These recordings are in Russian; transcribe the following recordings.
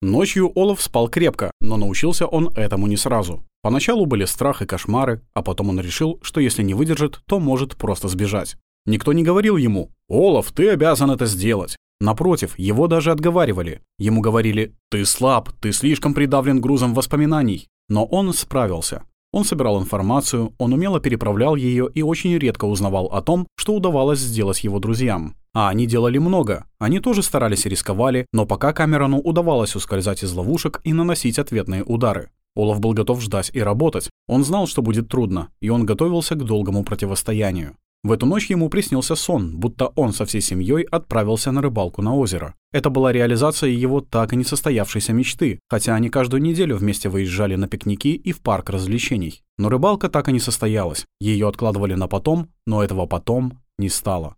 Ночью Олаф спал крепко, но научился он этому не сразу. Поначалу были страх и кошмары, а потом он решил, что если не выдержит, то может просто сбежать. Никто не говорил ему «Олаф, ты обязан это сделать». Напротив, его даже отговаривали. Ему говорили «Ты слаб, ты слишком придавлен грузом воспоминаний». Но он справился. Он собирал информацию, он умело переправлял ее и очень редко узнавал о том, что удавалось сделать его друзьям. А они делали много. Они тоже старались и рисковали, но пока Камерону удавалось ускользать из ловушек и наносить ответные удары. Олаф был готов ждать и работать. Он знал, что будет трудно, и он готовился к долгому противостоянию. В эту ночь ему приснился сон, будто он со всей семьей отправился на рыбалку на озеро. Это была реализация его так и не состоявшейся мечты, хотя они каждую неделю вместе выезжали на пикники и в парк развлечений. Но рыбалка так и не состоялась. Ее откладывали на потом, но этого потом не стало.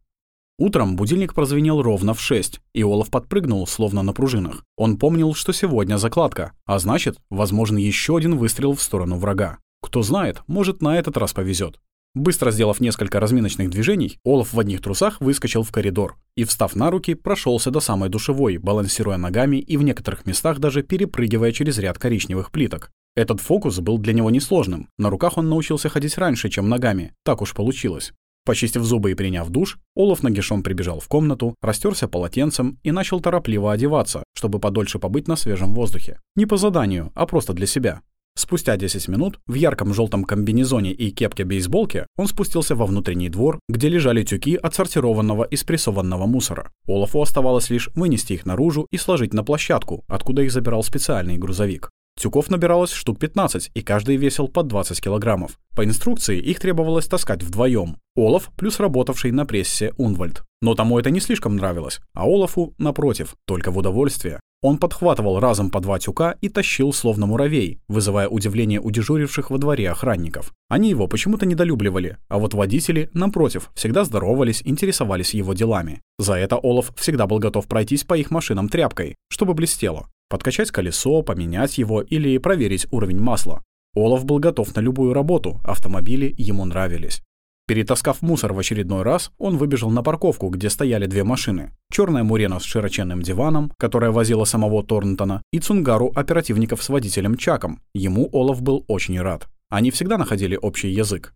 Утром будильник прозвенел ровно в 6, и Олаф подпрыгнул, словно на пружинах. Он помнил, что сегодня закладка, а значит, возможен еще один выстрел в сторону врага. Кто знает, может, на этот раз повезет. Быстро сделав несколько разминочных движений, Олаф в одних трусах выскочил в коридор и, встав на руки, прошелся до самой душевой, балансируя ногами и в некоторых местах даже перепрыгивая через ряд коричневых плиток. Этот фокус был для него несложным. На руках он научился ходить раньше, чем ногами. Так уж получилось. Почистив зубы и приняв душ, Олаф нагишом прибежал в комнату, растерся полотенцем и начал торопливо одеваться, чтобы подольше побыть на свежем воздухе. Не по заданию, а просто для себя. Спустя 10 минут в ярком желтом комбинезоне и кепке бейсболки он спустился во внутренний двор, где лежали тюки отсортированного и спрессованного мусора. Олафу оставалось лишь вынести их наружу и сложить на площадку, откуда их забирал специальный грузовик. Тюков набиралось штук 15, и каждый весил по 20 килограммов. По инструкции их требовалось таскать вдвоем. Олаф плюс работавший на прессе Унвальд. Но тому это не слишком нравилось, а Олафу, напротив, только в удовольствие. Он подхватывал разом по два тюка и тащил словно муравей, вызывая удивление у дежуривших во дворе охранников. Они его почему-то недолюбливали, а вот водители, напротив, всегда здоровались, интересовались его делами. За это Олаф всегда был готов пройтись по их машинам тряпкой, чтобы блестело. Подкачать колесо, поменять его или проверить уровень масла. Олаф был готов на любую работу, автомобили ему нравились. Перетаскав мусор в очередной раз, он выбежал на парковку, где стояли две машины. Черная Мурена с широченным диваном, которая возила самого Торнтона, и Цунгару оперативников с водителем Чаком. Ему Олаф был очень рад. Они всегда находили общий язык.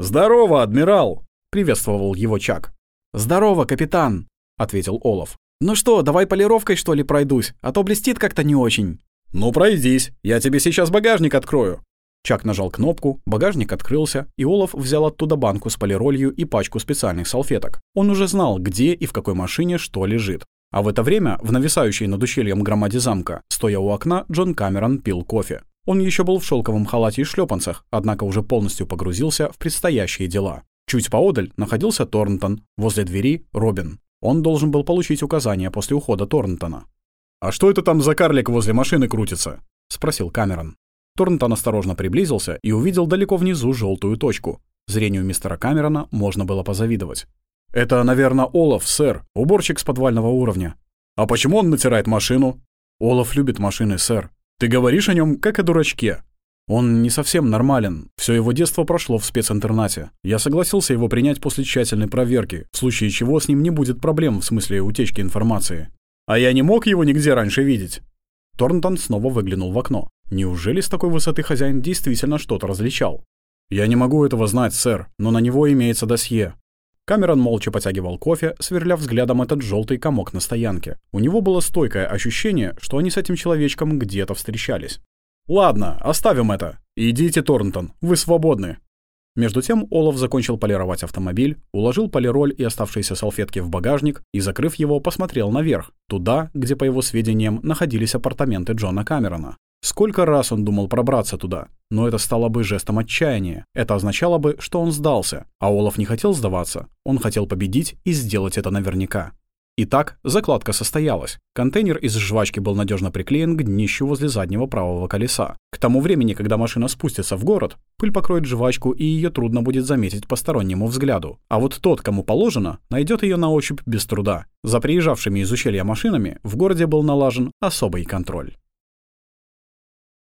«Здорово, адмирал!» — приветствовал его Чак. «Здорово, капитан!» — ответил Олаф. «Ну что, давай полировкой, что ли, пройдусь, а то блестит как-то не очень». «Ну, пройдись, я тебе сейчас багажник открою». Чак нажал кнопку, багажник открылся, и Олаф взял оттуда банку с полиролью и пачку специальных салфеток. Он уже знал, где и в какой машине что лежит. А в это время, в нависающей над ущельем громаде замка, стоя у окна, Джон Камерон пил кофе. Он еще был в шелковом халате и шлепанцах, однако уже полностью погрузился в предстоящие дела. Чуть поодаль находился Торнтон, возле двери — Робин. Он должен был получить указания после ухода Торнтона. «А что это там за карлик возле машины крутится?» — спросил Камерон. Торнтон осторожно приблизился и увидел далеко внизу желтую точку. Зрению мистера Камерона можно было позавидовать. «Это, наверное, Олаф, сэр, уборщик с подвального уровня». «А почему он натирает машину?» «Олаф любит машины, сэр. Ты говоришь о нем как о дурачке. Он не совсем нормален. Все его детство прошло в специнтернате. Я согласился его принять после тщательной проверки, в случае чего с ним не будет проблем в смысле утечки информации. А я не мог его нигде раньше видеть. Торнтон снова выглянул в окно. Неужели с такой высоты хозяин действительно что-то различал? «Я не могу этого знать, сэр, но на него имеется досье». Камерон молча потягивал кофе, сверля взглядом этот желтый комок на стоянке. У него было стойкое ощущение, что они с этим человечком где-то встречались. «Ладно, оставим это. Идите, Торнтон, вы свободны». Между тем Олаф закончил полировать автомобиль, уложил полироль и оставшиеся салфетки в багажник и, закрыв его, посмотрел наверх, туда, где, по его сведениям, находились апартаменты Джона Камерона. Сколько раз он думал пробраться туда, но это стало бы жестом отчаяния. Это означало бы, что он сдался, а Олаф не хотел сдаваться. Он хотел победить и сделать это наверняка. Итак, закладка состоялась. Контейнер из жвачки был надежно приклеен к днищу возле заднего правого колеса. К тому времени, когда машина спустится в город, пыль покроет жвачку, и ее трудно будет заметить постороннему взгляду. А вот тот, кому положено, найдет ее на ощупь без труда. За приезжавшими из ущелья машинами в городе был налажен особый контроль.